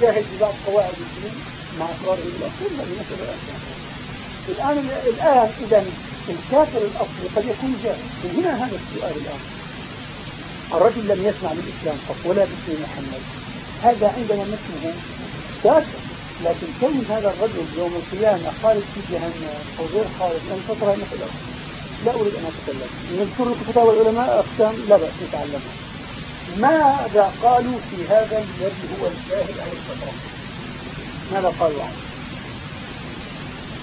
جاهل ببعض قواعد الدين مع إقراره بالأصول هذه مسألة. الآن الآن إذا الكافر الأصلي قد يكون جاهل. وهنا هذا السؤال الآن. الرجل لم يسمع بالإسلام قط ولا باسم محمد. هذا عندنا مثله كافر لكن كون هذا الرجل يوم القيامة خالد في جهنم أو غير خالد فترة مثل لا أريد أن أتكلم. نذكر فتاوى العلماء أقسام لا بأس نتعلمها ماذا قالوا في هذا الذي هو الجاهل عن الفترة ماذا قالوا عنه؟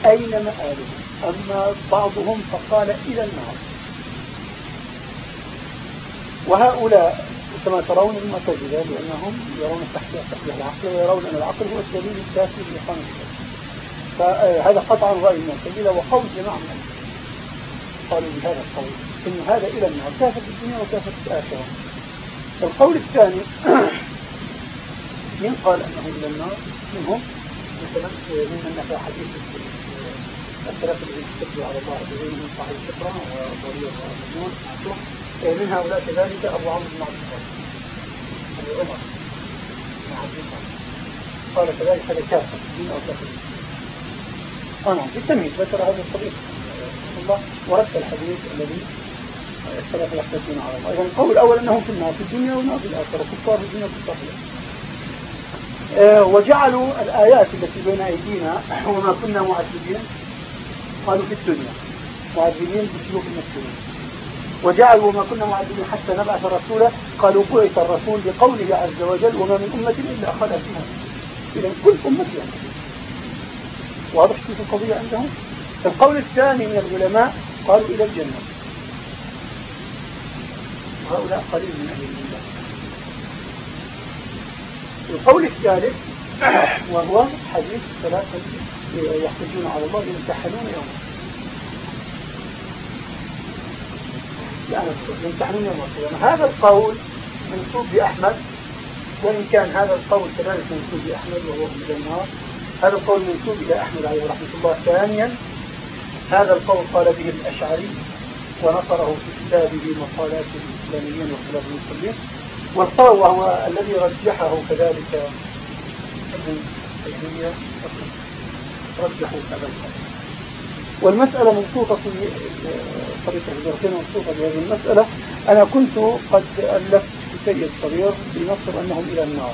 أين مآله أما بعضهم فقال إلى النار. وهؤلاء كما ترون المعتزلة لأنهم يرون التحقيق تحقيق العقل ويرون أن العقل هو الدليل الكافي لإقامة فهذا قطعا رأي المعتزلة وقول جماعة قالوا بهذا القول إن هذا إلى النار كافة الدنيا وكافة الآخرة. القول الثاني من قال أنه إلى النار منهم مثلا ممن نفى حديث الثلاثة الذين استدلوا على الله بغير من صاحب الفطرة وضرير ومجنون من هؤلاء كذلك أبو عمرو بن عبد الله أبو عمر بن عبد الله قال كذلك هذا كافر دين أو كافر أنا في التمهيد ذكر هذا الطريق الله ورد الحديث الذي الثلاثة يحتجون على الله. إذا القول الأول أنهم في النار في الدنيا والنار في الآخرة كفار في الدنيا وكفار في الآخرة. آه وجعلوا الآيات التي بين أيدينا وما كنا معذبين قالوا في الدنيا. معذبين بسلوك المسلمين وجعلوا وما كنا معذبين حتى نبعث رسولا. قالوا بعث الرسول بقوله عز وجل وما من أمة إلا خلت فيها. إذا كل أمة يعني واضح كيف القضية عندهم؟ القول الثاني من العلماء قالوا إلى الجنة. هؤلاء قليل من أهل الله القول الثالث وهو حديث ثلاثة يحتجون على الله يمتحنون يوم يمتحنون يوم القيامة هذا القول منسوب بأحمد وإن كان هذا القول كذلك منسوب بأحمد وهو من النار هذا القول منسوب إلى أحمد عليه رحمة الله. ثانيا هذا القول قال به الأشعري ونصره في كتابه مقالات الإسلاميين وخلاف المسلمين والقول وهو الذي رجحه كذلك ابن تيمية. رجحوا القول والمسألة مبسوطة في طريقة الجرسين مبسوطة بهذه المسألة. أنا كنت قد ألفت كتيب صغير بنصر أنهم إلى النار.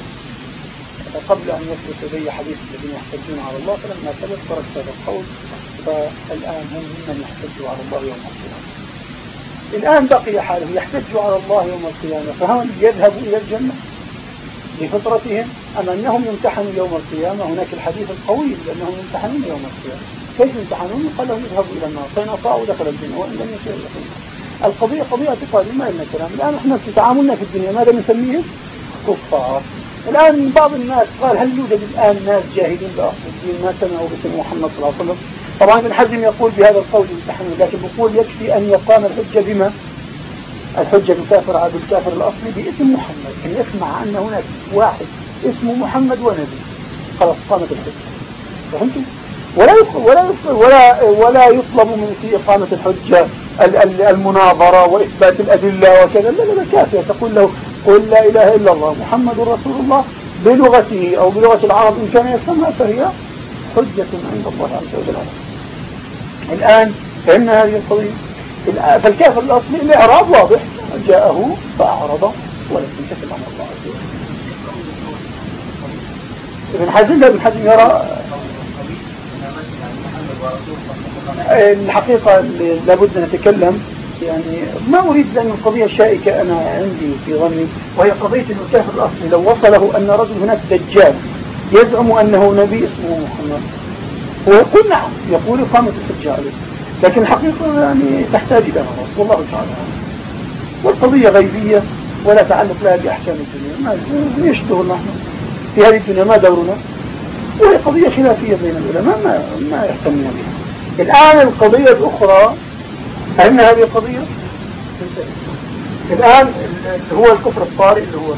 قبل أن يثبت لدي حديث الذين يحتجون على الله فلما ثبت تركت هذا القول فالآن هم ممن يحتجوا على الله يوم القيامة. الآن بقي حاله يحتج على الله يوم القيامة فهل يذهبوا إلى الجنة بفطرتهم أم أنهم يمتحنوا يوم القيامة؟ هناك الحديث القوي بأنهم يمتحنون يوم القيامة. كيف يمتحنون؟ قال لهم اذهبوا إلى النار فإن أطاعوا دخل الجنة وإن لم يشاءوا دخل النار. القضية قضية اعتقادية ما لنا كلام. الآن إحنا في تعاملنا في الدنيا ماذا نسميه؟ كفار. الآن بعض الناس قال هل يوجد الآن ناس جاهلين بأصل الدين؟ ما سمعوا باسم محمد صلى الله عليه وسلم. طبعا ابن حزم يقول بهذا القول يمتحنون لكن يقول يكفي أن يقام الحجة بما؟ الحجة بكافر عبد الكافر الأصلي باسم محمد أن يسمع أن هناك واحد اسمه محمد ونبي. خلاص قامت الحجة. فهمتوا؟ ولا ولا ولا ولا يطلب من في إقامة الحجة المناظرة وإثبات الأدلة وكذا. لا لا كافية. تقول له قل لا إله إلا الله محمد رسول الله بلغته أو بلغة العرب إن كان يفهمها فهي حجة عند الله عز وجل. الآن فهمنا هذه القضية فالكافر الأصلي الإعراب واضح. جاءه فأعرض ولم ينتفل عن الله عز وجل. ابن حزم ابن حزم يرى الحقيقة لابد أن نتكلم يعني ما أريد لأن القضية شائكة أنا عندي في ظني وهي قضية الكافر الأصلي لو وصله أن رجل هناك دجال يزعم أنه نبي اسمه محمد. ويقول نعم يقول إقامة الحجة عليه لكن الحقيقة يعني تحتاج إلى نظر والله تعالى والقضية غيبية ولا تعلق لها بأحكام الدنيا. ما يشتغل نحن في هذه الدنيا ما دورنا؟ وهي قضية خلافية بين العلماء ما, ما يهتمون بها. الآن القضية الأخرى أن هذه القضية الآن هو الكفر الطارئ اللي هو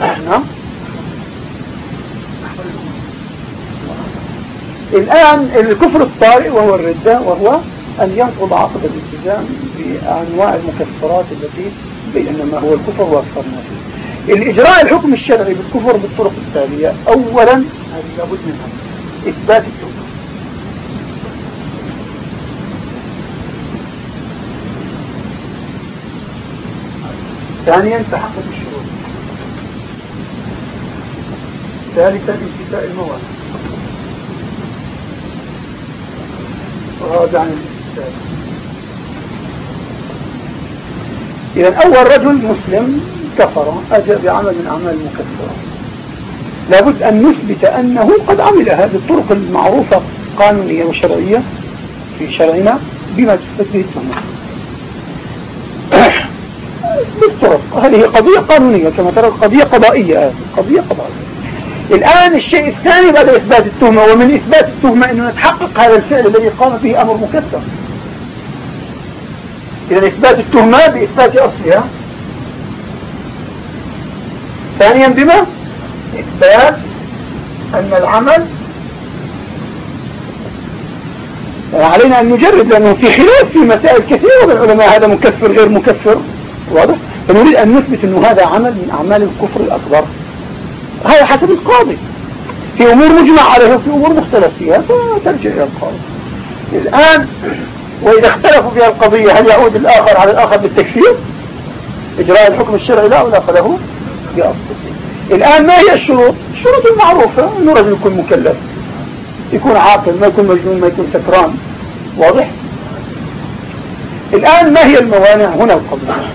نعم؟ الآن الكفر الطارئ وهو الردة وهو أن ينقض عقد الالتزام بأنواع المكفرات التي بينما هو الكفر وأكثر ما فيه. الإجراء الحكم الشرعي بالكفر بالطرق التالية أولا هذه لابد منها إثبات التوبة. ثانيا تحقق الشروط. ثالثا انتفاء الموانع. إذا أول رجل مسلم كفر أتى بعمل من أعمال المكفرة لابد أن نثبت أنه قد عمل. هذه الطرق المعروفة قانونية وشرعية في شرعنا بما تثبت به التهمة بالطرق. هذه قضية قانونية كما ترى قضية قضائية. هذه قضية قضائية. الآن الشيء الثاني بعد إثبات التهمة ومن إثبات التهمة أنه نتحقق هذا الفعل الذي قام به أمر مكثر. إذا إثبات التهمة بإثبات أصلها. ثانيا بما؟ إثبات أن العمل علينا أن نجرب لأنه في خلاف في مسائل كثيرة من العلماء هذا مكفر غير مكفر واضح؟ فنريد أن نثبت أنه هذا عمل من أعمال الكفر الأكبر. هذا حسب القاضي. في أمور مجمع عليها وفي أمور مختلف فيها فترجع إلى القاضي. الآن وإذا اختلفوا في القضية هل يعود الآخر على الآخر بالتكفير؟ إجراء الحكم الشرعي لا ولا أخذه بأصل الآن ما هي الشروط؟ الشروط المعروفة أنه رجل يكون مكلف. يكون عاقل ما يكون مجنون ما يكون سكران. واضح؟ الآن ما هي الموانع؟ هنا القضية.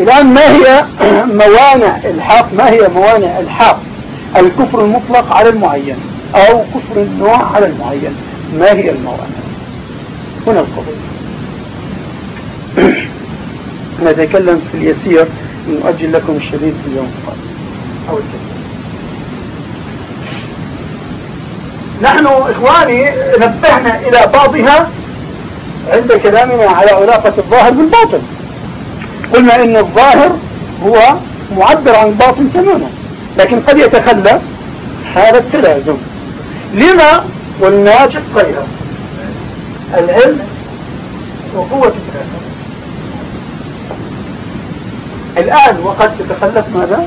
الآن ما هي موانع الحق ما هي موانع الحق الكفر المطلق على المعين أو كفر النوع على المعين. ما هي الموانع؟ هنا القضية نتكلم في اليسير. نؤجل لكم الشديد في اليوم القادم. أو نحن إخواني نبهنا إلى بعضها عند كلامنا على علاقة الظاهر بالباطن. قلنا إن الظاهر هو معبر عن الباطن تماما لكن قد يتخلى هذا التلازم. لما قلنا شقيها العلم وقوة التلازم. الآن وقد تتخلف ماذا؟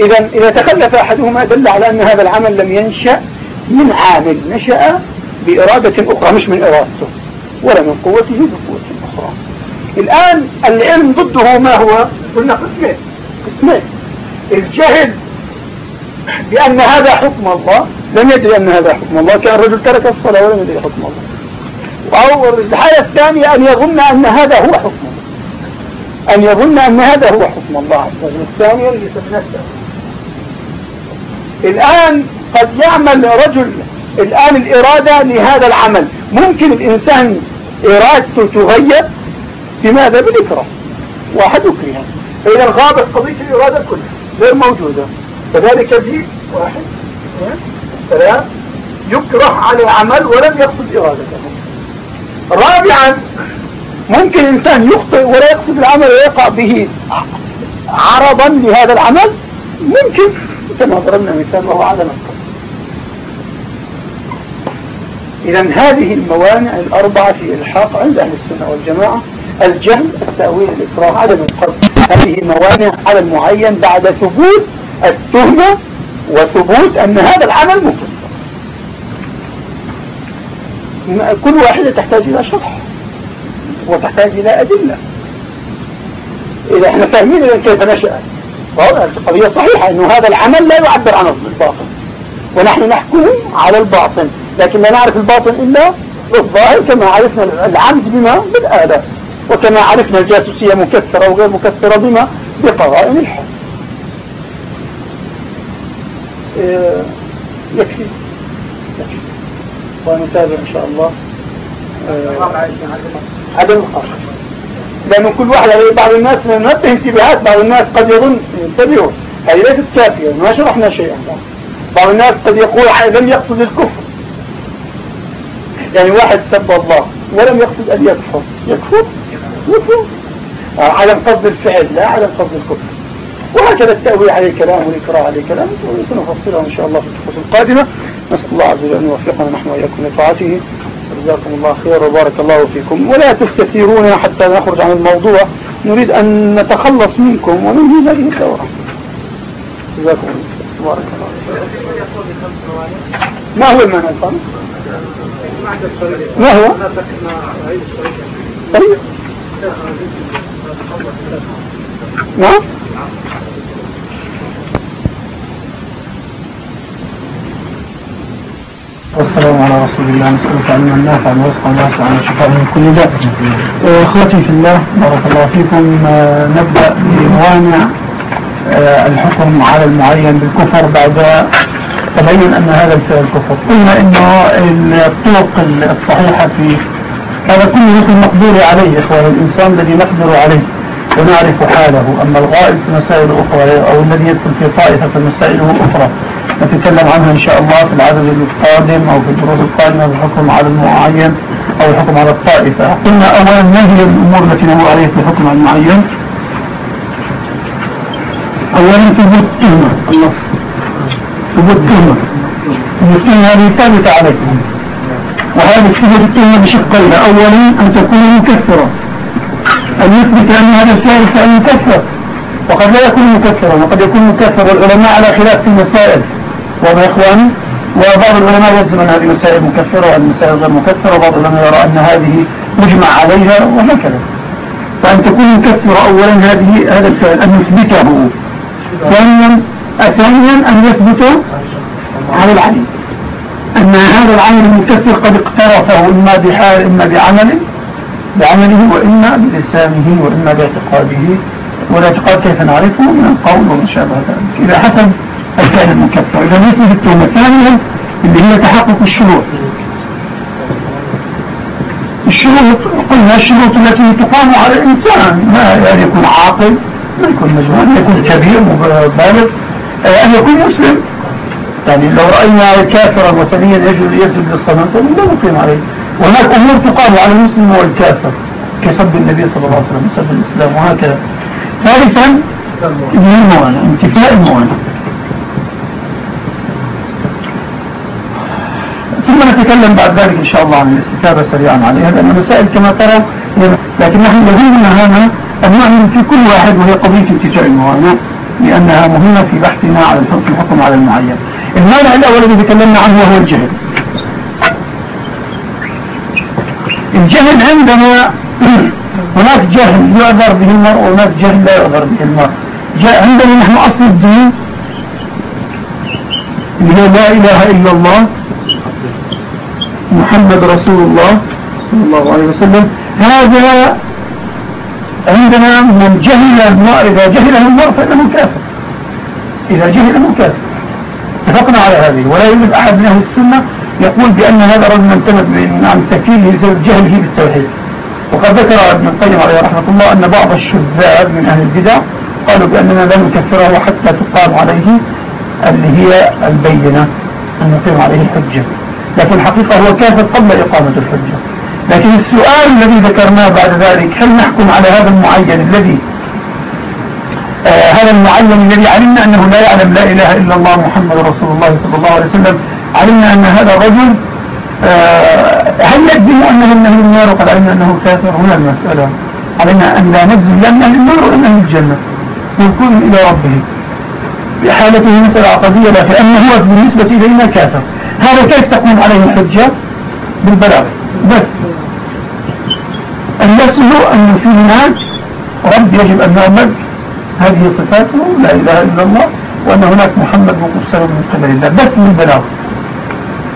إذا إذا تخلف أحدهما دل على أن هذا العمل لم ينشأ من عامل نشأ بإرادة أخرى مش من إرادته. ولا من قوته بقوة أخرى الآن العلم ضده ما هو؟ قلنا قسمين. قسمين. الجهل بأن هذا حكم الله لم يدري أن هذا حكم الله كان الرجل ترك الصلاة ولم يدري حكم الله. أو الحالة الثانية أن يظن أن هذا هو حكم الله. أن يظن أن هذا هو حكم الله. عز وجل الثانية اللي تتنسى. الآن قد يعمل رجل الآن الإرادة لهذا العمل. ممكن الإنسان إرادته تغير؟ بماذا بالإكراه واحد يكره فإذا غابت قضية الإرادة كلها غير موجودة. فذلك في واحد ثلاث يكره على العمل ولم يقصد إرادته. رابعا ممكن إنسان يخطئ ولا يقصد العمل ويقع به عرضا لهذا العمل؟ ممكن. كما ضربنا مثال وهو عدم إذا هذه الموانع الأربعة في إلحاق عند أهل السنة والجماعة. الجهل التأويل الإكراه عدم القصد هذه موانع على المعين بعد ثبوت التهمة وثبوت أن هذا العمل مكفر كل واحدة تحتاج إلى شرح وتحتاج إلى أدلة. إذا إحنا فاهمين إذا كيف نشأ. القضية صحيحة أنه هذا العمل لا يعبر عن الباطن. ونحن نحكم على الباطن. لكن لا نعرف الباطن إلا بالظاهر كما عرفنا العمد بما بالآلة وكما عرفنا الجاسوسية مكثرة أو غير مكثرة بما بقرائن الحد إيه، يكفي. ونتابع إن شاء الله. إيه، عدم الخاص لأن كل واحد بعض الناس ننبه انتباهات بعض الناس قد يظن انتبهوا. هذه ليست كافية ما شرحنا شيئا. بعض الناس قد يقول لم يقصد الكفر. يعني واحد سب الله ولم يقصد أن يكفر. يكفر؟ يكفر. آه، عدم قصد الفعل لا عدم قصد الكفر. وهكذا التأويل عليه كلام والإكراه عليه كلام سنفصلها إن شاء الله في الدروس القادمة. نسأل الله عز وجل أن يوفقنا نحن وإياكم لطاعته. جزاكم الله خير وبارك الله فيكم. ولا تستثيرونا حتى نخرج عن الموضوع. نريد أن نتخلص منكم وننهي هذه الدورة جزاكم الله بارك الله ما هو المعنى الخامس؟ ما هو؟ طيب نعم والسلام على رسول الله نسألك علما نافعا ورزقا واسعا وشفاء من كل داء. آه، أخوتي في الله بارك الله فيكم آه، نبدأ بموانع آه، الحكم على المعين بالكفر بعد تبين أن هذا الفعل كفر قلنا أنه الطرق الصحيحة في هذا كله في المقدور عليه إخوان الإنسان الذي نقدر عليه ونعرف حاله. أما الغائب في مسائل أخرى أو الذي يدخل في طائفة فمسائله أخرى نتكلم عنها إن شاء الله في العدد القادم أو في الدروس القادمة بالحكم على المعين أو الحكم على الطائفة. قلنا أولا ما هي الأمور التي نمر عليها في الحكم على المعين؟ أولا التهمة النص. ثبوت التهمة هذه ثابتة عليكم. وهذه ثبوت التهمة بشقين. أولا أن تكون مكثرة أن يثبت أن هذا الفعل فعل مكثر وقد لا يكون مكثرا وقد يكون مكثر والعلماء على خلاف في المسائل. يا إخواني وبعض العلماء يجزم أن هذه مسائل مكثرة وهذه مسائل غير مكثرة وبعض العلماء يرى أن هذه مجمع عليها وهكذا. فأن تكون مكثرة أولا هذه هذا الفعل أن يثبته. ثانيا ثانيا أن يثبت على العلم أن هذا العمل المكثر قد اقترفه إما بحال إما بعمل بعمله وإما بلسانه وإما باعتقاده. والاعتقاد كيف نعرفه؟ من القول وما شابه ذلك. إذا حسب الفعل المكفر. إذا نثبت التهمة ثانيا اللي هي تحقق الشروط. الشروط قلنا الشروط التي تقام على الإنسان. ما يعني يكون عاقل ما يكون مجنون يكون كبير بالغ آه، أن يكون مسلم. يعني لو رأينا كافرا وثنيا يجب يسجد للصنم فلا نقيم عليه. وهناك أمور تقام على المسلم والكافر كسب النبي صلى الله عليه وسلم سب الإسلام وهكذا. ثالثا الموانع انتفاء الموانع ثم نتكلم بعد ذلك إن شاء الله عن الاستفادة سريعا عليها لأن المسائل كما ترى لكن نحن لدينا هنا أن نعمل في كل واحد وهي قضية انتفاء الموانع لأنها مهمة في بحثنا على الحكم على المعين. المانع الأول الذي تكلمنا عنه هو الجهل. الجهل عندنا هناك جهل يعذر به المرء وهناك جهل لا يعذر به المرء. عندنا نحن أصل الدين. هو لا إله إلا الله. محمد رسول الله صلى الله عليه وسلم. هذا عندنا من جهل المرء إذا جهله المرء فإنه كافر. إذا جهله كافر. اتفقنا على هذه. ولا يوجد أحد من أهل السنة يقول بأن هذا الرجل انتمت عن تكفيره بسبب جهله بالتوحيد وقد ذكر ابن القيم عليه رحمة الله أن بعض الشذاذ من أهل البدع قالوا بأننا لا نكفره حتى تقام عليه اللي هي البينة. أن نقيم عليه الحجة. لكن الحقيقة هو كافر قبل إقامة الحجة. لكن السؤال الذي ذكرناه بعد ذلك هل نحكم على هذا المعين الذي آه هذا المعين الذي علمنا أنه لا يعلم لا إله إلا الله محمد رسول الله صلى الله عليه وسلم علمنا أن هذا الرجل آه هل نجزم أنه من أهل النار؟ وقد علمنا أنه كافر. هنا المسألة. علينا أن لا نجزم لأن أهل النار وأن أهل الجنة. يكون إلى ربه. بحالته مسألة عقدية لكن هو بالنسبة إلينا كافر. هذا كيف تقوم عليه الحجة؟ بالبلاغ. بس. النسل أن في هناك رب يجب أن نعمد هذه صفاته لا إله إلا الله وأن هناك محمد مرسل من قبل الله. بس من البلاغ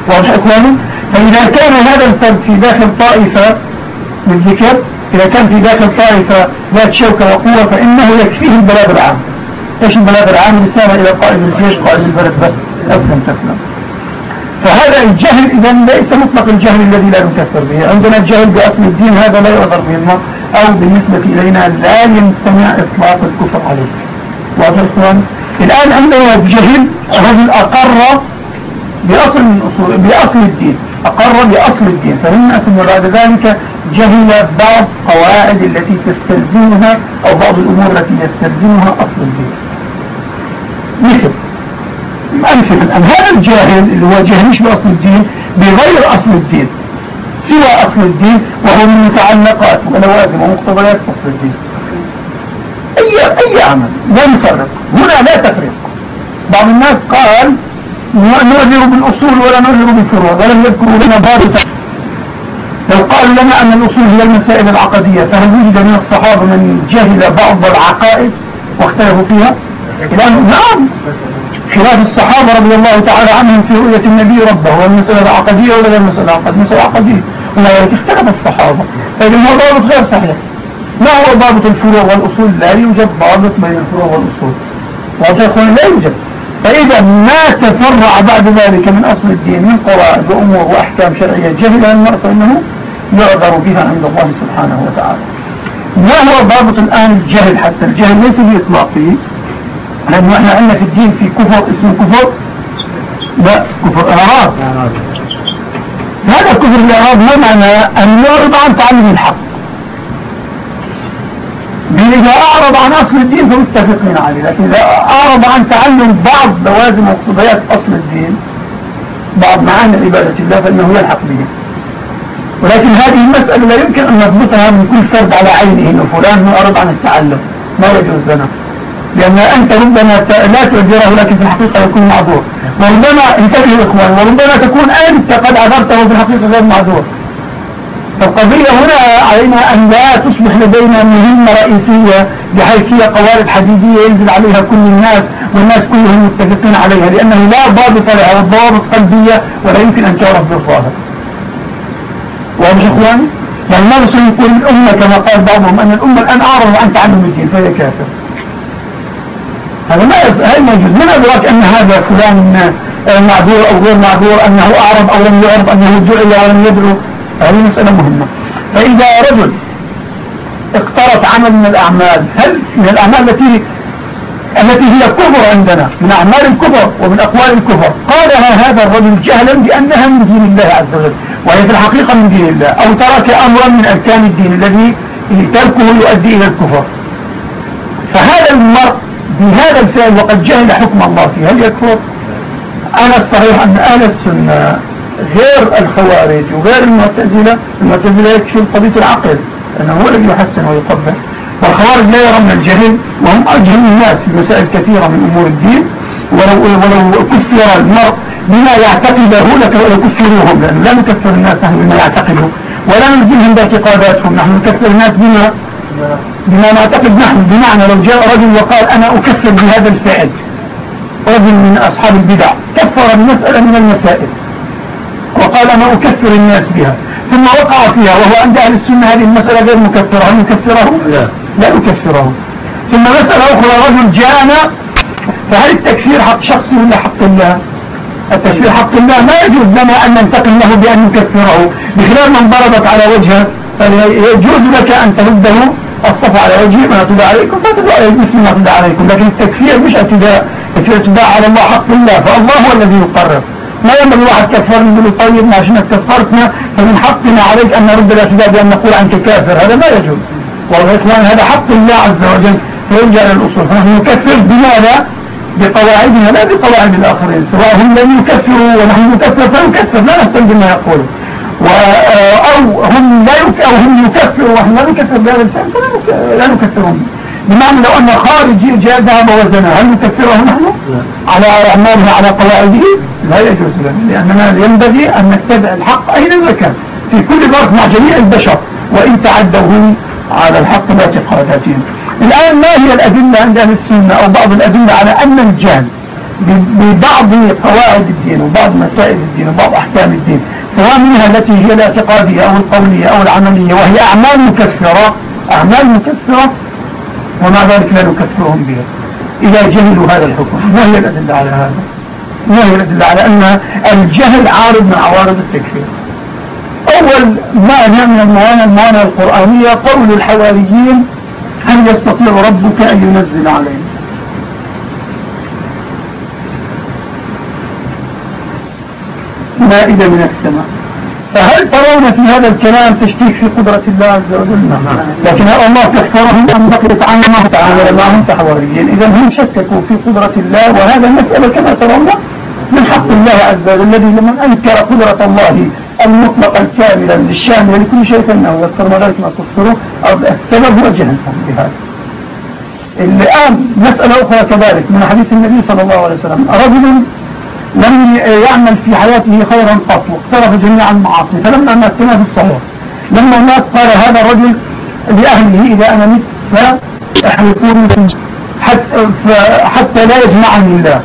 واضح إخواني؟ فإذا كان هذا الفرد في داخل طائفة من ذكر إذا كان في داخل طائفة ذات شوكة وقوة فإنه يكفيه البلاغ العام. إيش البلاغ العام؟ رسالة إلى قائد الجيش قائد البلد بس. أسلم تسلم. فهذا الجهل إذا ليس مطلق الجهل الذي لا نكفر به. عندنا الجهل بأصل الدين هذا لا يعذر به. أو بالنسبة إلينا لا يمتنع إطلاق الكفر عليه. واضح الآن عندنا جهل رجل أقر بأصل من أصول بأصل الدين. أقر بأصل الدين. فهمنا ثم بعد ذلك جهل بعض قواعد التي تستلزمها أو بعض الأمور التي يستلزمها أصل الدين. مثل أمثل الآن هذا الجاهل اللي هو جاهل مش بأصل الدين بغير أصل الدين سوى أصل الدين وهو من متعلقات ولوازم ومقتضيات أصل الدين. أي أي عمل؟ لا نفرق. هنا لا تفرق. بعض الناس قال نؤذر بالأصول ولا نؤذر بالفروع ولم يذكروا لنا ضابطا لو قالوا لنا أن الأصول هي المسائل العقدية فهل وجد من الصحابة من جهل بعض العقائد واختلفوا فيها؟ نعم. خلاف الصحابة رضي الله تعالى عنهم في رؤية النبي ربه والمسألة العقدية ولا المسألة العقدية؟ مسألة عقدية ولذلك اختلف الصحابة. فإذا هو ضابط غير صحيح. ما هو ضابط الفروع والأصول؟ لا يوجد ضابط بين الفروع والأصول. واضح لا يوجد. فإذا ما تفرع بعد ذلك من أصل الدين من قواعد وأمور وأحكام شرعية جهل المرء فإنه يعذر بها عند الله سبحانه وتعالى. ما هو ضابط الآن الجهل حتى؟ الجهل ليس بإطلاقه. لأنه إحنا عندنا في الدين في كفر اسمه كفر لا كفر إعراض. هذا كفر الإعراض ما معنى أن يعرض عن تعلم الحق. إذا أعرض عن أصل الدين فمتفقين عليه لكن إذا أعرض عن تعلم بعض لوازم ومقتضيات أصل الدين بعض معاني عبادة الله فإنه يلحق به ولكن هذه المسألة لا يمكن أن نضبطها من كل فرد على عينه أنه فلان معرض عن التعلم ما يجوز لنا. لأن أنت ربما لا تؤجره لكن في الحقيقة يكون معذور. وربما انتبه الإخوان وربما تكون أنت قد عذرته في الحقيقة غير معذور. فالقضية هنا علينا أن لا تصبح لدينا مهمة رئيسية بحيث هي قوارب حديدية ينزل عليها كل الناس والناس كلهم متفقين عليها لأنه لا ضابط لها والضوابط قلبية ولا يمكن أن تعرف بالظاهر. واضح إخواني؟ يعني ما يقول الأمة كما قال بعضهم أن الأمة الآن أعرض عن تعلم الدين فهي كافر. هذا ما هذا ما يجوز من أدراك أن هذا فلان آه، معذور أو غير معذور أنه أعرض أو لم يعرض أنه دعي ولم يدعو. هذه مسألة مهمة. فإذا رجل اقترف عمل من الأعمال هل من الأعمال التي التي هي كفر عندنا؟ من أعمال الكفر ومن أقوال الكفر. قالها هذا الرجل جهلا بأنها من دين الله عز وجل وهي في الحقيقة من دين الله أو ترك أمرا من أركان الدين الذي تركه يؤدي إلى الكفر. فهذا المرء بهذا الفعل وقد جهل حكم الله فيه. هل يكفر؟ أنا الصحيح أن أهل السنة غير الخوارج وغير المعتزلة المعتزلة يكشف قضية العقل لأنه هو الذي يحسن ويقبل والخوارج لا يرون الجهل وهم أجهل الناس في مسائل كثيرة من أمور الدين. ولو, ولو كفر المرء بما يعتقده لكفروهم لأنه لا نكفر الناس نحن بما يعتقدوا ولا نلزمهم باعتقاداتهم نحن نكفر الناس بما بما نعتقد نحن بمعنى لو جاء رجل وقال أنا أكفر بهذا الفعل رجل من أصحاب البدع كفر بمسألة من المسائل وقال أنا أكفر الناس بها ثم وقع فيها وهو عند أهل السنة هذه المسألة غير مكفرة هل نكفره؟ لا لا نكفره ثم مسألة أخرى رجل جاءنا فهل التكفير حق شخصي ولا حق الله؟ التكفير حق الله ما يجوز لنا أن ننتقم له بأن نكفره بخلاف من ضربك على وجهه فيجوز لك أن ترده الصف على وجهه ما اعتدى عليكم فتدعى عليه مثل ما اعتدى عليكم. لكن التكفير مش اعتداء التكفير اعتداء على الله حق الله فالله هو الذي يقرر. ما ينبغي واحد كفرني يقول طيب ما عشان كفرتنا فمن حقنا عليك أن نرد الاعتداء بأن نقول عنك كافر. هذا ما يجوز. والله إخوان هذا حق الله عز وجل. فيرجع إلى الأصول. فنحن نكفر بماذا؟ بقواعدنا لا بقواعد الآخرين. سواء هم لم يكفروا ونحن نكفر فنكفر لا نهتم بما يقولوا أو هم لا أو هم يكفروا ونحن لا نكفر بهذا الشيء فلا نكفرهم بمعنى لو أن خارجي جاء ذهب وزنه هل نكفره نحن؟ على أعمالها على قواعده؟ لا يجوز لنا لأننا ينبغي أن نتبع الحق أينما كان في كل ظرف مع جميع البشر وإن تعدوا على الحق باعتقاداتهم الآن ما هي الأدلة عند أهل السنة أو بعض الأدلة على أن الجهل ببعض قواعد الدين وبعض مسائل الدين وبعض أحكام الدين سواء منها التي هي الاعتقادية أو القولية أو العملية وهي أعمال مكفرة. أعمال مكفرة ومع ذلك لا نكفرهم بها. إذا جهلوا هذا الحكم ما هي الأدلة على هذا؟ ما هي الأدلة على أن الجهل عارض من عوارض التكفير؟ أول معنى من الموانع الموانع القرآنية قول الحواريين هل يستطيع ربك أن ينزل علينا مائدة من السماء. فهل ترون في هذا الكلام تشكيك في قدرة الله عز وجل؟ لكن الله تحفرهم أن بقيت عن الله تعالى معهم تحوريين إذا هم شككوا في قدرة الله وهذا المسألة كما ترون من حق الله عز وجل الذي لمن أنكر قدرة الله المطلقة الكاملة الشاملة لكل شيء فإنه يذكر ذلك ما تفسره السبب هو جهل بهذا. الآن مسألة أخرى كذلك من حديث النبي صلى الله عليه وسلم رجل لم يعمل في حياته خيرا قط واقترف جميع المعاصي فلما مات كما في الصحيح لما مات قال هذا الرجل لأهله إذا أنا مت فاحرقوني حتى, حتى لا يجمعني الله.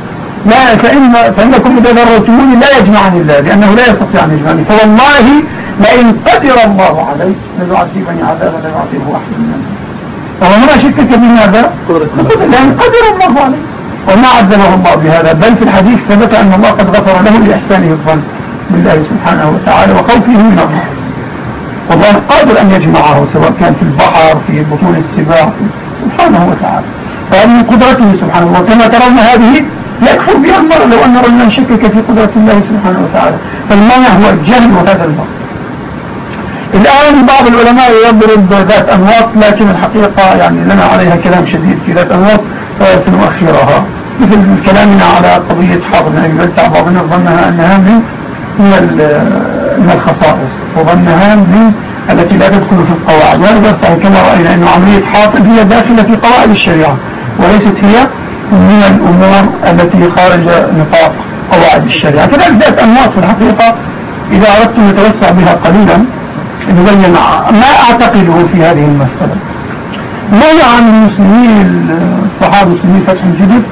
لا فإن فإنكم إذا ذرتموني لا يجمعني الله لأنه لا يستطيع أن يجمعني. فوالله لئن قدر الله عليه ليعذبني عذابا لا يعذبه أحد من فهو ما شكك في ماذا؟ لأن قدر الله عليه وما عذبه الله بهذا بل في الحديث ثبت أن الله قد غفر له لإحسانه الظن بالله سبحانه وتعالى وخوفه من الله والله قادر أن يجمعه سواء كان في البحر في بطون السباع سبحانه وتعالى. فهذه من قدرته سبحانه وكما ترون هذه يكفر بها المرء لو أن رجلا شكك في قدرة الله سبحانه وتعالى. فالمانع هو الجهل وهذا المرء الآن بعض العلماء يضرب ذات أنواط لكن الحقيقة يعني لنا عليها كلام شديد في ذات أنواط سنؤخرها مثل كلامنا على قضية حافظ أبي بلتع بعضنا ظنها أنها من من الخصائص وظنها من التي لا تدخل في القواعد. وهذا صحيح كما رأينا أن عملية حافظ هي داخلة في قواعد الشريعة وليست هي من الأمور التي خارج نطاق قواعد الشريعة. كذلك ذات أنواط في الحقيقة إذا أردت نتوسع بها قليلا نبين ما أعتقده في هذه المسألة. ما عن المسلمين الصحابة المسلمين فتح الجدد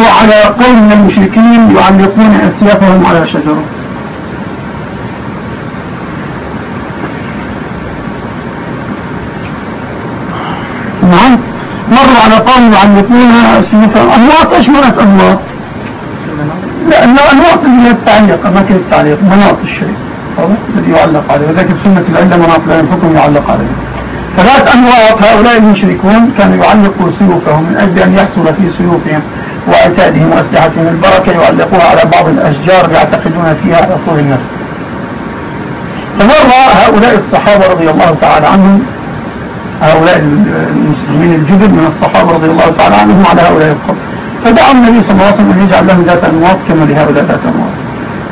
مروا على قوم من المشركين يعلقون أسيافهم على شجرة نعم. مروا على قوم يعلقون أسيافهم أنواط إيش منات أنواط لأن أنواط هي التعليق أماكن التعليق مناط الشيء الذي يعلق عليه وذلك سنة العلة مناط لا ينفقهم يعلق عليه. ثلاث أنواط هؤلاء المشركون كانوا يعلقوا سيوفهم من أجل أن يحصل في سيوفهم وعتادهم وأسلحتهم البركة يعلقوها على بعض الأشجار يعتقدون فيها طول النفس فمر هؤلاء الصحابة رضي الله تعالى عنهم هؤلاء المسلمين الجدد من الصحابة رضي الله تعالى عنهم على هؤلاء القوم. فدعا النبي صلى الله عليه وسلم أن يجعل لهم ذات أنواط كما لهؤلاء ذات أنواط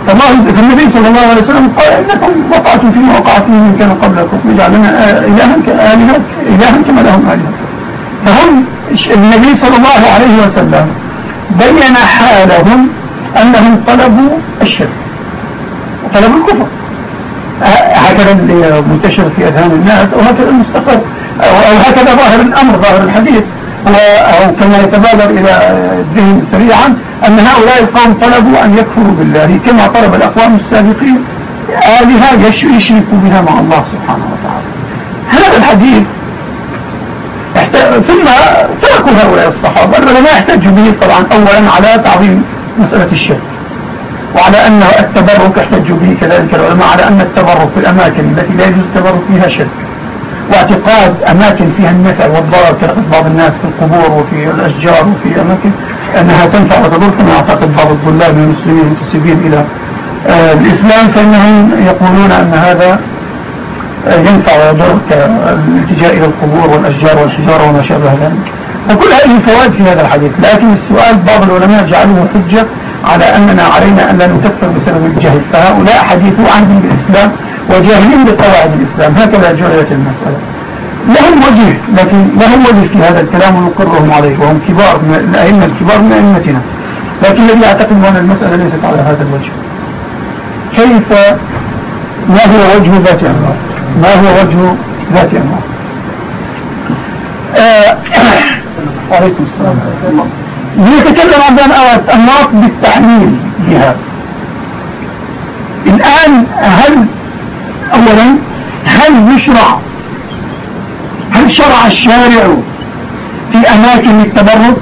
فالله فالنبي صلى الله عليه وسلم قال إنكم وقعتم فيما وقع فيه من كان قبلكم. يجعل لنا إلها كآلهة إلها كما لهم آلهة. فهم النبي صلى الله عليه وسلم بين حالهم أنهم طلبوا الشرك. وطلبوا الكفر. هكذا منتشر في أذهان الناس أو هكذا المستقر أو هكذا ظاهر الأمر ظاهر الحديث. أو كما يتبادر إلى الذهن سريعا أن هؤلاء القوم طلبوا أن يكفروا بالله كما طلب الأقوام السابقين. آلهة يشركوا بها مع الله سبحانه وتعالى. هذا الحديث ثم تركوا هؤلاء الصحابة العلماء احتجوا به طبعا أولا على تعظيم مسألة الشرك. وعلى أن التبرك احتجوا به كذلك العلماء على أن التبرك في الأماكن التي لا يجوز التبرك فيها شرك. واعتقاد أماكن فيها النفع والضرر كيعتقد بعض الناس في القبور وفي الأشجار وفي أماكن أنها تنفع وتضر كما يعتقد بعض الطلاب من المسلمين المنتسبين إلى آه، الإسلام فإنهم يقولون أن هذا ينفع ويضر كالالتجاء إلى القبور والأشجار والحجارة وما شابه ذلك. وكل هذه الفوائد في هذا الحديث. لكن السؤال بعض العلماء جعلوه حجة على أننا علينا أن لا نكفر بسبب الجهل. فهؤلاء حديثوا عنهم بالإسلام وجاهلين بقواعد الإسلام. هكذا جعلت المسألة. لهم وجه لكن لهم وجه في هذا الكلام ونقرهم عليه. وهم كبار من الأئمة الكبار من أئمتنا. لكن الذي يعتقد أن المسألة ليست على هذا الوجه. كيف ما هو وجه ذات الله ما هو وجه ذات الله عليكم السلام. نتكلم عن الأنواط بالتحليل بها. الآن هل أولا هل يشرع هل شرع الشارع في أماكن التبرك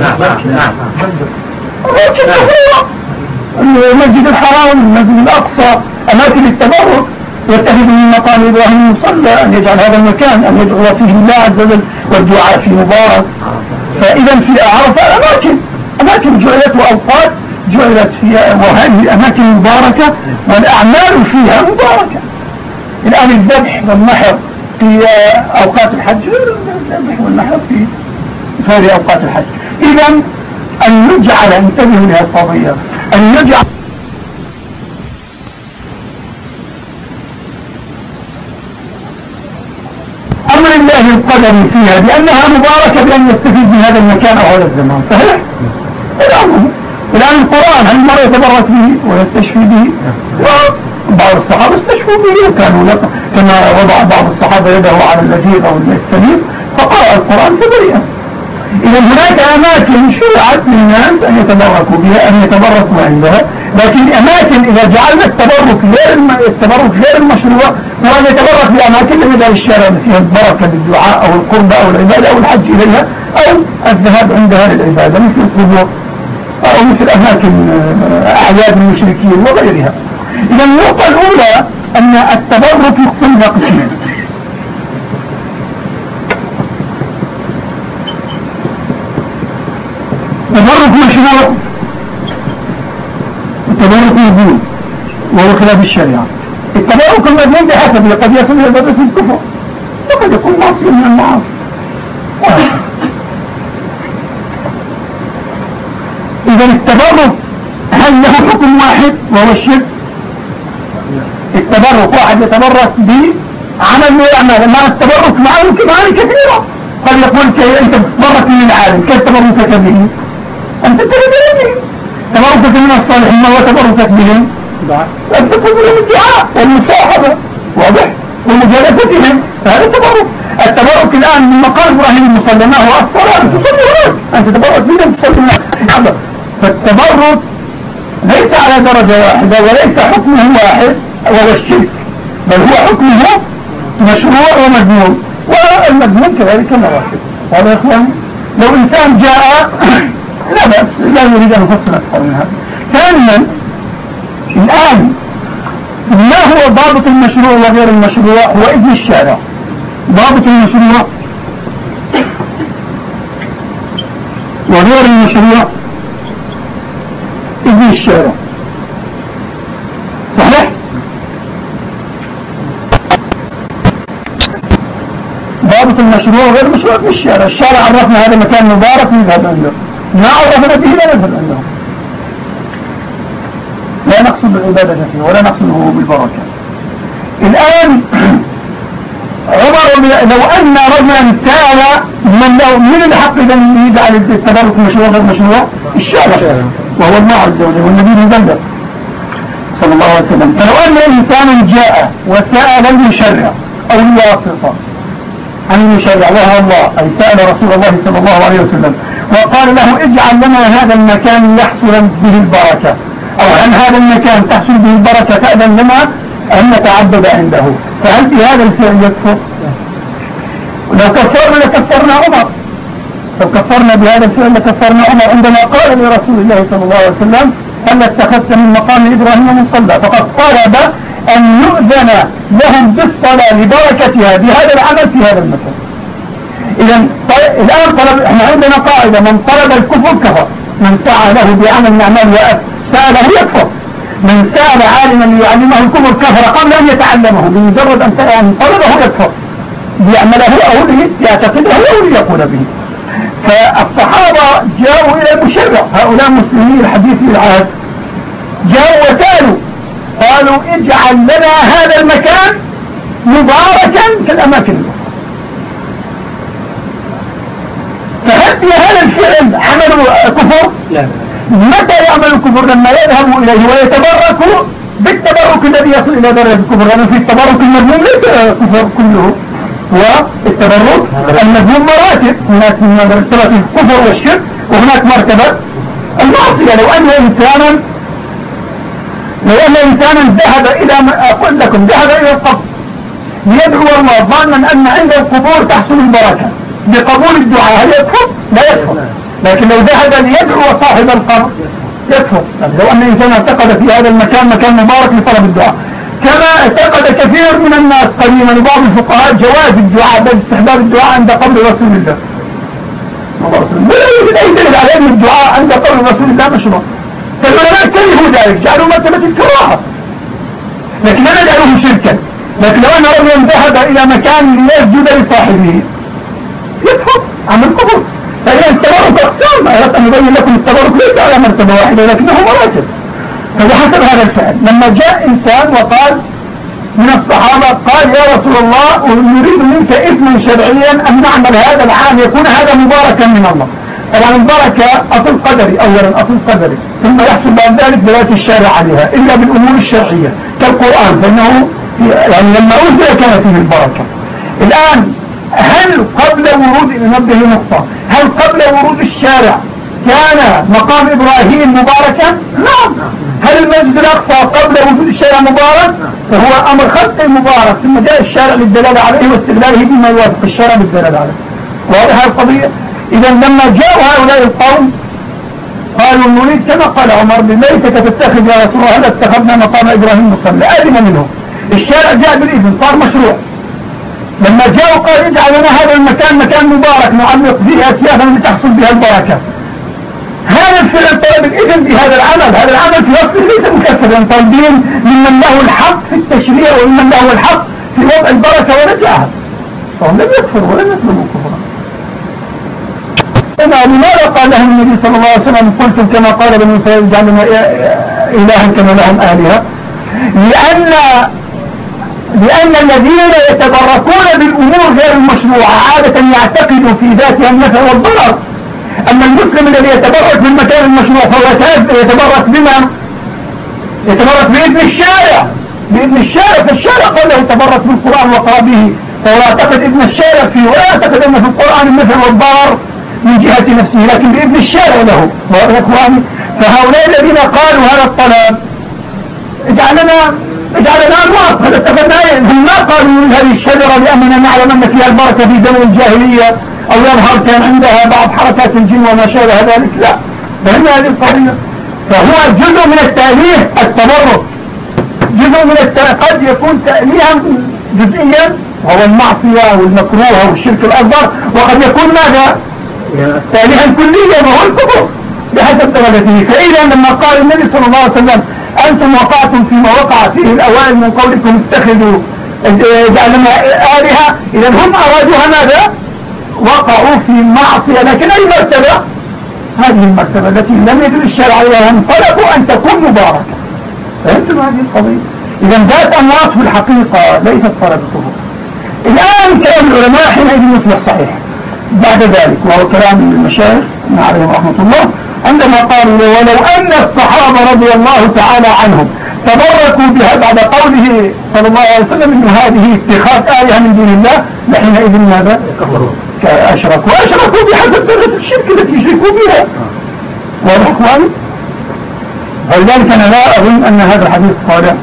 نعم نعم نعم المسجد الحرام المسجد الأقصى أماكن التبرك يتخذ من مقام إبراهيم مصلى أن يجعل هذا المكان أن يدعو فيه الله عز وجل والدعاء فيه مبارك. فإذا في عرفة أماكن أماكن جعلت وأوقات جعلت فيها وهذه الأماكن مباركة والأعمال فيها مباركة. الآن الذبح والنحر في أوقات الحج الذبح والنحر في غير أوقات الحج. إذا أن نجعل انتبهوا لهذه القضية أن نجعل القدر فيها بأنها مباركة بأن يستفيد من هذا المكان أو هذا الزمان صحيح؟ الآن القرآن هل المرء يتبرك به ويستشفي به؟ بعض الصحابة استشفوا به وكانوا كما وضع بعض الصحابة يده على اللذيذ أو السليم فقرأ القرآن فبرئ إذا هناك أماكن شرعت للناس أن يتبركوا بها أن يتبركوا عندها لكن أماكن إذا جعلنا التبرك غير التبرك غير المشروع هو أن يتبرك بأماكن لم يدع الشارع فيها البركة بالدعاء أو القرب أو العبادة أو الحج إليها أو الذهاب عندها للعبادة مثل القبور أو مثل أماكن آه، أعياد المشركين وغيرها. إذا النقطة الأولى أن التبرك يقسم إلى قسمين تبرك مشروع التبرك مذموم وهو خلاف الشريعة. التبرك المذموم بحسب قد يكون إلى في الكفر وقد يكون معصية من المعاصي إذا التبرك هل له حكم واحد وهو الشرك؟ التبرك واحد يتبرك بعمل من الأعمال ما التبرك معاني كثيرة. قد يقول أنت تتبرك من العالم كيف تبركك به أنت تبرك تبركك من الصالحين وتبركك بهم. أنت تبرك الدعاء والمصاحبة. واضح. ومجالستهم. فهذا التبرك التبرك الآن من مقام إبراهيم المصلى ما هو الصلاة تصلي هناك. أنت تبرك بهم تصلي هناك. فالتبرك ليس على درجة واحدة وليس حكمه واحد وهو الشرك. بل هو حكمه مشروع ومذموم والمذموم كذلك مراتب هذا يا إخوان؟ لو إنسان جاء لا بأس لا يريد أن يفصل أكثر من هذا. ثانيا الآن ما هو ضابط المشروع وغير المشروع؟ هو إذن الشارع. ضابط المشروع وغير المشروع إذن الشارع. صحيح؟ ضابط المشروع وغير مشروع في الشارع. الشارع عرفنا هذا مكان مبارك نذهب عنده ما عرفنا به لا نذهب عنده لا نقصد العبادة فيه ولا نقصده بالبركة. الآن عمر لو أن رجلا سأل من لو من الحق إذا يجعل التبارك مشروع غير مشروع؟ الشارع وهو الله عز وجل والنبي مبلغ صلى الله عليه وسلم. فلو أن إنسانا جاء وسأل المشرع أو الواسطة عن المشرع وهو الله أي سأل رسول الله صلى الله عليه وسلم وقال له اجعل لنا هذا المكان يحصل به البركة. أو عن هذا المكان تحصل به البركة فأذن لنا أن نتعبد عنده. فهل بهذا الفعل يكفر؟ لو كفرنا لكفرنا عمر. لو كفرنا بهذا الفعل لكفرنا عمر. عندما قال لرسول الله صلى الله عليه وسلم هل اتخذت من مقام إبراهيم من صلى فقد طلب أن يؤذن لهم بالصلاة لبركتها بهذا العمل في هذا المكان. إذا الآن طلب إحنا عندنا قاعدة من طلب الكفر كفر. من سعى له بعمل من أعمال سأله يكفر. من سأل عالما ليعلمه الكفر كفر قبل أن يتعلمه بمجرد أن طلبه يكفر. ليعمله أو ليعتقده أو ليقول به. فالصحابة جاءوا إلى المشرع. هؤلاء مسلمين الحديث العهد جاءوا وسألوا. قالوا اجعل لنا هذا المكان مباركا كالأماكن في هذا الفعل عملوا كفر؟ لا. متى يعمل الكفر؟ لما يذهبوا إليه ويتبركوا بالتبرك الذي يصل إلى درجة الكفر. لأن في التبرك المذموم ليس كفر كله. والتبرك المذموم مراتب. هناك مرتبة الكفر والشرك وهناك مرتبة المعصية. لو أن إنسانا لو أن إنسانا ذهب إلى أقول لكم ذهب إلى القبر ليدعو الله ظانا أن عند القبور تحصل البركة. بقبول الدعاء هل يكفر؟ لا يكفر. لكن لو ذهب ليدعو صاحب القبر يكفر. لو أن إنسان اعتقد في هذا المكان مكان مبارك لطلب الدعاء. كما اعتقد كثير من الناس قديما وبعض الفقهاء جواز الدعاء بل استحباب الدعاء عند قبر رسول الله. ولا يوجد أي دليل على أن الدعاء عند قبر رسول الله مشروع. فالعلماء كرهوا ذلك جعلوا مرتبة الكراهة. لكن لا نجعله شركا. لكن لو أن رجلا ذهب إلى مكان ليسجد لصاحبه يكفر عن الكفر فإذا التبرك أقسام أردت أن يبين لكم التبرك ليس على مرتبة واحدة لكنه مراتب فبحسب هذا الفعل. لما جاء إنسان وقال من الصحابة قال يا رسول الله نريد منك إثما شرعيا أن نعمل هذا العام يكون هذا مباركا من الله. طبعا البركة أصل قدري أولا أصل قدري. ثم يحصل بعد ذلك بذات الشارع عليها إلا بالأمور الشرعية كالقرآن فإنه يعني لما أنزل كان فيه البركة. الآن هل قبل ورود ننبه نقطة؟ هل قبل ورود الشارع كان مقام إبراهيم مباركا؟ نعم. هل المسجد الأقصى قبل وجود الشارع مبارك؟ فهو أمر خط مبارك ثم جاء الشارع للدلالة عليه واستدلاله بما يوافق الشارع بالدلالة عليه. واضح القضية؟ إذا لما جاءوا هؤلاء القوم قالوا نريد كما قال عمر ليتك تتخذ يا رسول الله هل اتخذنا مقام إبراهيم مصلى؟ أذن منهم. الشارع جاء بالإذن صار مشروع. لما جاءوا قال اجعل لنا هذا المكان مكان مبارك نعلق فيه أسيافا لتحصل بها البركة. هذا الفعل طلب الإذن بهذا العمل. هذا العمل في وقته ليس مكفرا طالبين ممن له الحق في التشريع وممن له الحق في وضع البركة ونجاها فهم لم يكفروا ولم يسلموا كفرا لماذا قال لهم النبي صلى الله عليه وسلم قلتم كما قال بني إسرائيل اجعلنا إلها كما لهم آلهة؟ لأن لأن الذين يتبركون بالأمور غير المشروعة عادة يعتقدوا في ذاتها النفع والضرر. أما المسلم الذي يتبرك بالمكان المشروع فهو يتبرك بما؟ يتبرك بإذن الشارع. بإذن الشارع فالشارع قال له يتبرك بالقرآن وقرأ به فهو يعتقد ابن الشارع فيه ولا يعتقد أن في القرآن النفع والضرر من جهة نفسه لكن بإذن الشارع له. فهؤلاء الذين قالوا هذا الطلب اجعلنا اجعلنا أنواط هذا اتفقنا ما قالوا هذه الشجرة لأننا نعلم أن فيها البركة في زمن الجاهلية أو يظهر كان عندها بعض حركات الجن وما شابه ذلك لا. فهم هذه القضية؟ فهو جزء من التأليه التبرك. جزء من التأليه قد يكون تأليها جزئيا وهو المعصية والمكروه والشرك الأكبر وقد يكون ماذا؟ تأليها كليا وهو الكفر بحسب درجته فإذا لما قال النبي صلى الله عليه وسلم أنتم وقعتم فيما وقع فيه الأوائل من قولكم اتخذوا جعلنا آلهة إذا هم أرادوها ماذا؟ وقعوا في معصية. لكن أي مرتبة؟ هذه المرتبة التي لم يدل الشرع عليها هم طلبوا أن تكون مباركة. فهمتم هذه القضية؟ إذا ذات أمراض في الحقيقة ليست طلب الصفوف الآن كلام العلماء حينئذ يصبح صحيح. بعد ذلك وهو كلام المشايخ عليهم رحمة الله. عندما قالوا ولو أن الصحابة رضي الله تعالى عنهم تبركوا بها بعد قوله صلى الله عليه وسلم أن هذه اتخاذ آية من دون الله لحينئذ ماذا؟ أشركوا وأشركوا بحسب درجة الشرك التي يشركوا بها. واضح ولذلك أنا لا أظن أن هذا الحديث صالح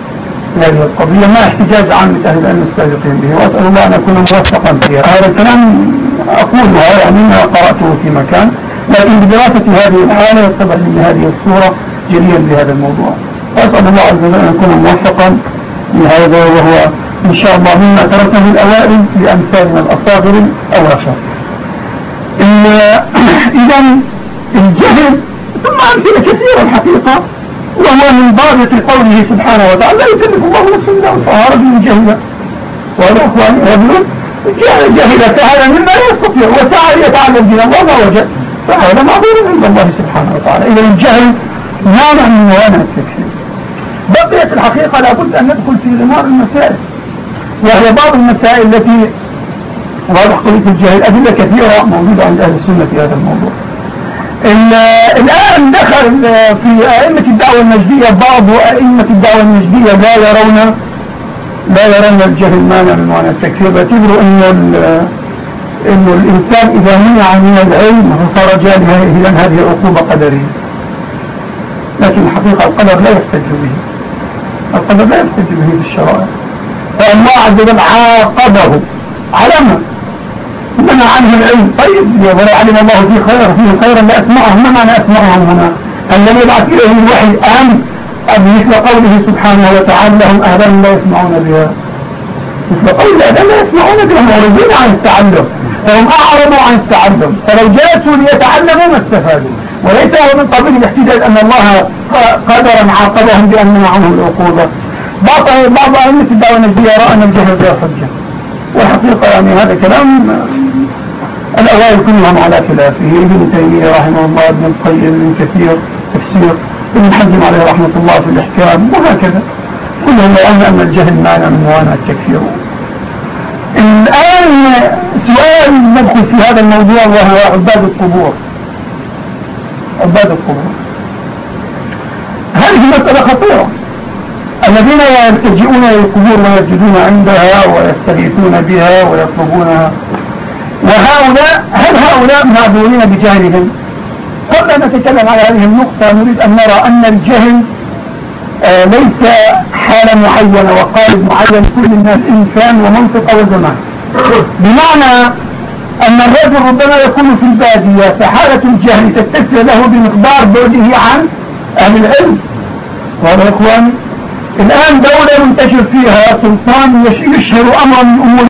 هذه القضية ما احتجاج عامة أهل العلم السابقين به. وأسأل الله أن أكون موفقا فيها. هذا الكلام أقولها يعني ما قرأته في مكان. لكن بدراسة هذه الحالة يتضح من هذه الصورة جليا بهذا الموضوع. وأسأل الله عز وجل أن يكون موفقا لهذا وهو إن شاء الله مما تركه الأوائل لأمثالنا الأصاغر أواخر إذا الجهل ثم أمثلة كثيرة الحقيقة وهو من ضابط قوله سبحانه وتعالى لا يكلف الله نفسا إلا وسعها. رجل جهل وهذا أخواني رجل جهل فهذا مما لا يستطيع وسعى ليتعلم دين الله ما وجد. فهذا معذور عند الله سبحانه وتعالى. إذا الجهل مانع من موانع التكفير بقيت الحقيقة لابد أن ندخل في غمار المسائل. وهي بعض المسائل التي واضح قضية الجهل أدلة كثيرة موجودة عند أهل السنة في هذا الموضوع. الآن دخل في أئمة الدعوة النجدية بعض أئمة الدعوة النجدية لا يرون لا يرون الجهل مانع من معنى التكفير. باعتبروا أن إنه الإنسان إذا منع من العلم فصار جاهلا هذه عقوبة قدرية. لكن الحقيقة القدر لا يحتج به. القدر لا يحتج به في الشرائع. فالله عز وجل عاقبه على ما منع عنه العلم. طيب ولو علم الله فيه خيرا فيه خيرا لأسمعهم ما معنى أسمعهم هنا؟ الذي يبعث إليهم الوحي أم مثل قوله سبحانه وتعالى لهم أهلا لا يسمعون بها. مثل قول لا لا يسمعون بها. معرضين عن التعلم فهم أعرضوا عن التعلم فلو جلسوا ليتعلموا ما استفادوا. وليس هو من قبيل الاحتجاج أن الله قدرا عاقبهم بأن منعهم العقوبة. بعض بعض أئمة الدعوة النجدية رأى أن الجهل بلا حجة والحقيقة يعني هذا كلام الأوائل كلهم على خلافه. ابن تيمية رحمه الله ابن القيم ابن كثير تفسير ابن حزم عليه رحمة الله في الإحكام وهكذا. كلهم يرون أن الجهل معنى من موانع التكفير. الآن سؤال ندخل في هذا الموضوع وهو عباد القبور. عباد القبور. هذه مسألة خطيرة. الذين يلتجئون إلى القبور ويسجدون عندها ويستغيثون بها ويطلبونها. وهؤلاء هل هؤلاء معذورين بجهلهم؟ قبل أن نتكلم على هذه النقطة نريد أن نرى أن الجهل ليس حالة معينة وقالب معين كل الناس إنسان ومنطقة وزمان بمعنى أن الرجل ربما يكون في البادية فحالة الجهل تتسع له بمقدار بعده عن أهل العلم. وهذا يا إخواني الآن دولة منتشر فيها سلطان يشهر أمرا من أمور